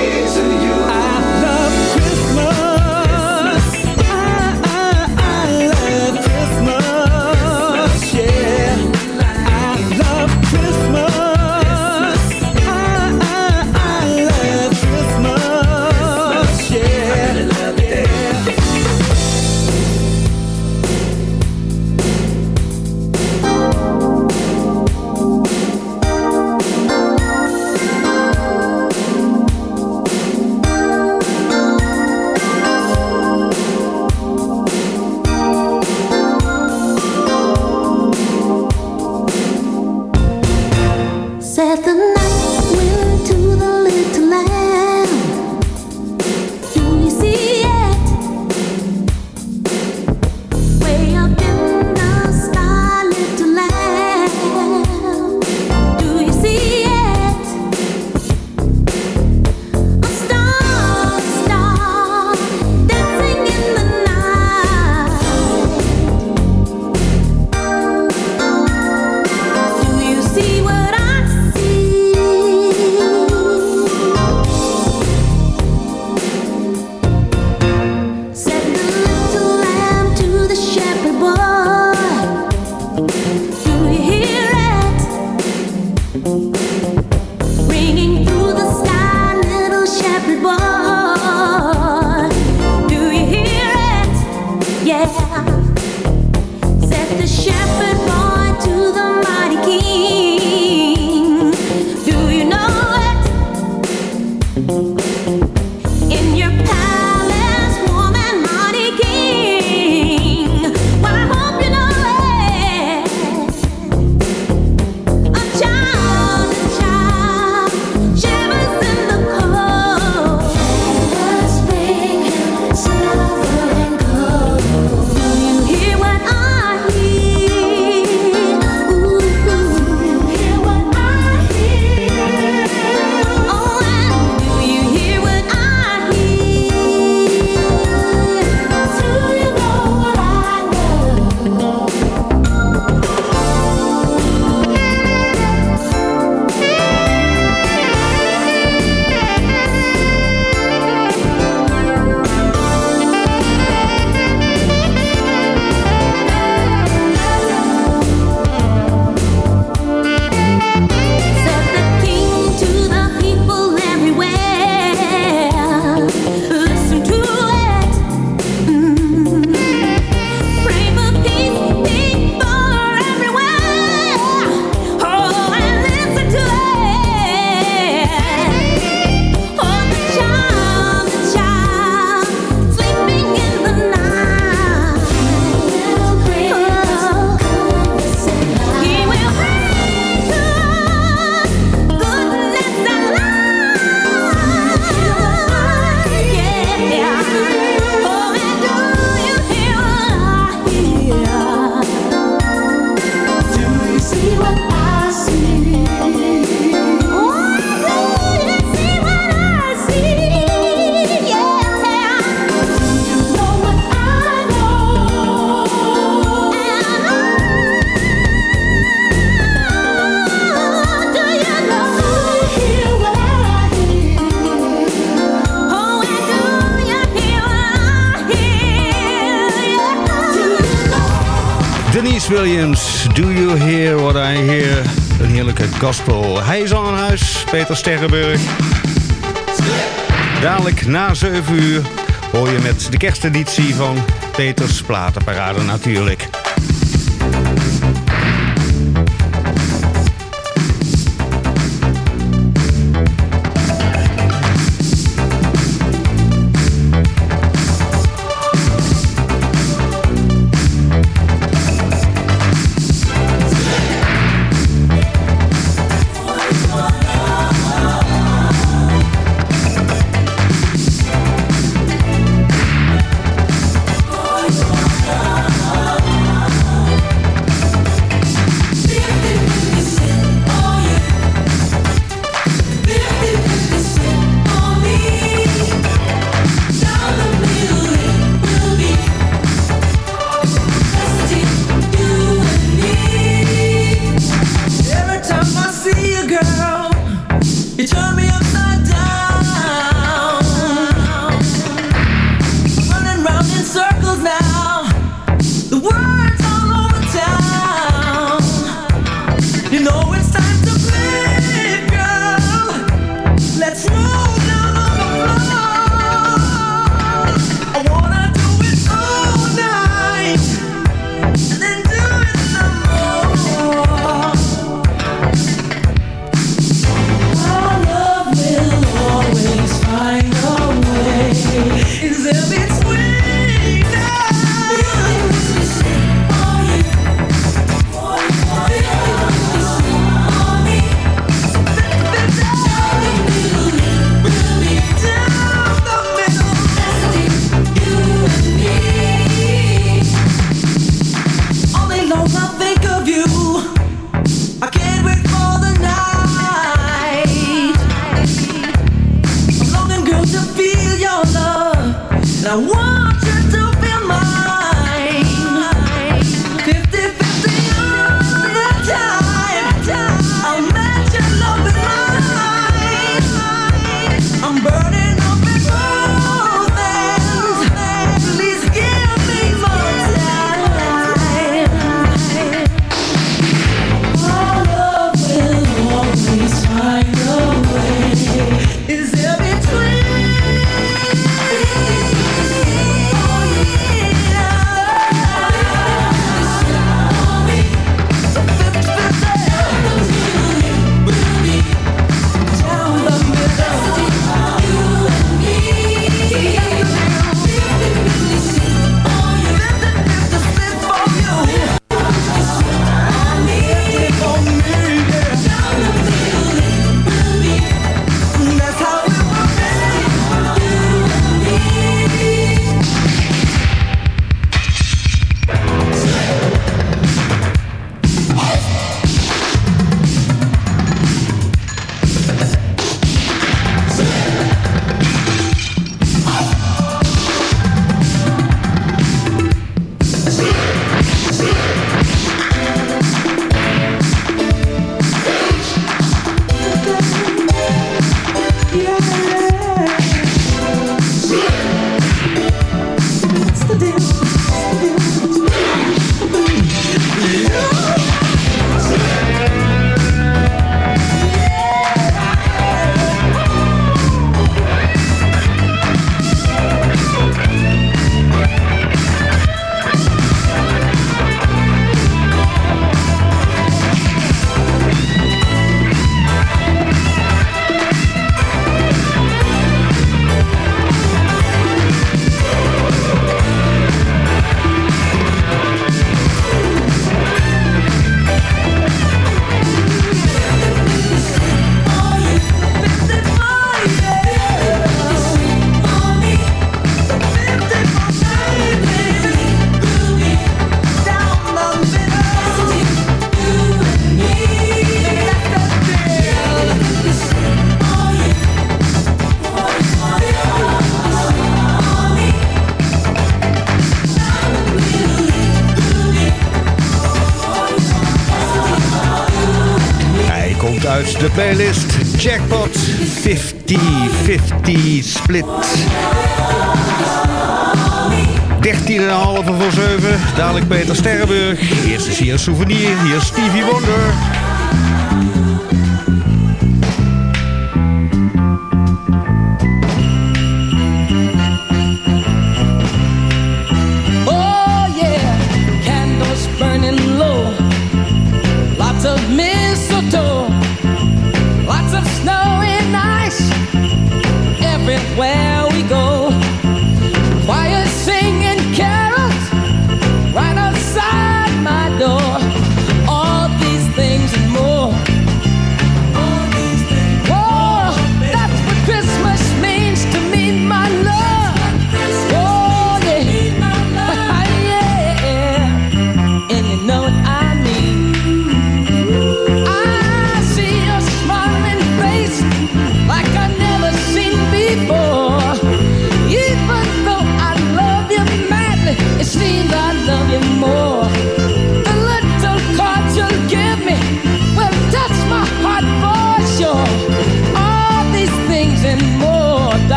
Gospel. Hij is al huis, Peter Sterrenburg. Dadelijk na 7 uur hoor je met de kersteditie van Peters Platenparade natuurlijk.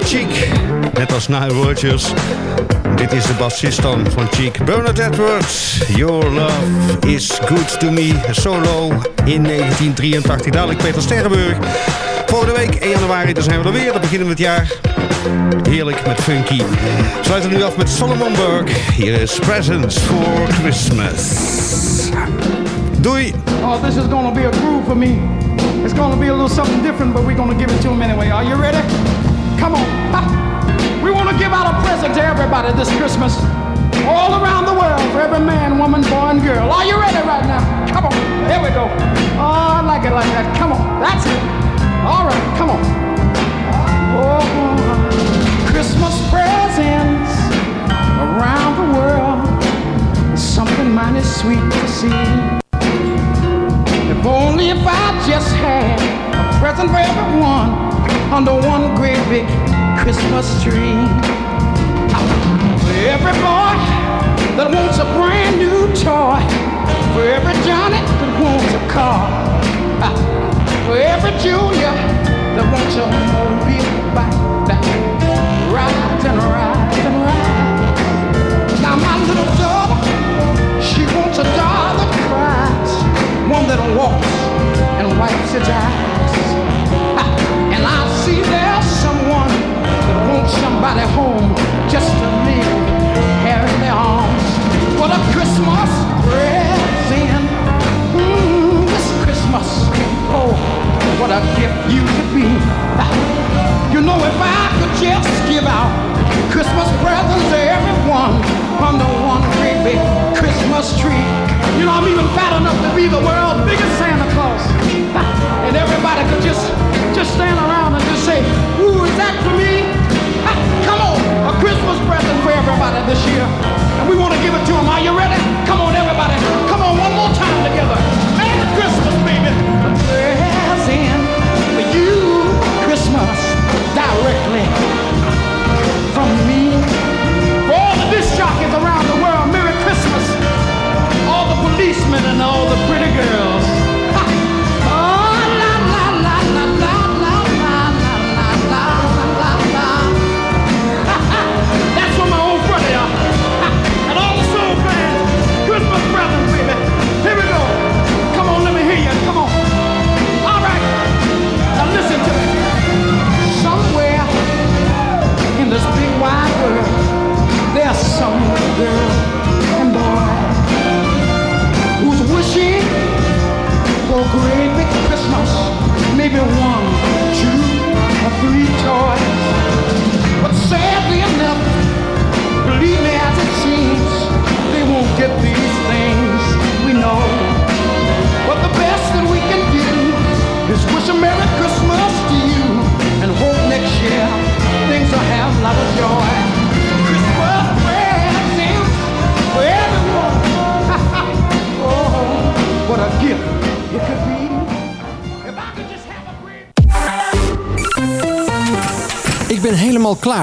Cheek, net als Nile Rodgers. Dit is de bassist dan van Cheek, Bernard Edwards. Your love is good to me, solo in 1983. Dadelijk Peter Sterrenburg. Volgende week, 1 januari, dan zijn we er weer. Dan beginnen we het jaar. Heerlijk met funky. We sluiten nu af met Solomon Burke. Hier is Presents for Christmas. Doei! Oh, this is gonna be a groove for me. It's gonna be a little something different, but we're gonna give it to him anyway. Are you ready? Come on. We wanna give out a present to everybody this Christmas. All around the world, for every man, woman, boy, and girl. Are you ready right now? Come on. Here we go. Oh, I like it like that. Come on. That's it. All right, come on. Oh, Christmas presents around the world. Something mighty sweet to see. If only if I just had a present for everyone under one great big Christmas tree. For every boy that wants a brand new toy. For every Johnny that wants a car. Ah, For every Julia that wants a mobile bike that rides and rides and rides. Now my little daughter, she wants a doll that cries, one that walks and wipes its eyes. And I see there's someone that wants somebody home just to live here in their arms. What a Christmas present. Mm, this Christmas. Oh, what a gift you could be. You know, if I could just give out Christmas presents to everyone under one great big Christmas tree. You know, I'm even fat enough to be the world's biggest Santa Claus. And everybody could just just stand around and just say, Ooh, is that for me? Ha, Come on, a Christmas present for everybody this year. And we want to give it to them. Are you ready? Come on, everybody. Come on, one more time together. Merry Christmas, baby. Present for you, Christmas, directly from me. For all the disc jockeys around the world, Merry Christmas. All the policemen and all the pretty girls. Some and who's wishing for a great big Christmas, maybe one, two, or three toys. But sadly enough, believe me as it seems, they won't get these things we know. But the best that we can do is wish a Merry Christmas to you and hope next year things will have a lot of joy. Ik ben helemaal klaar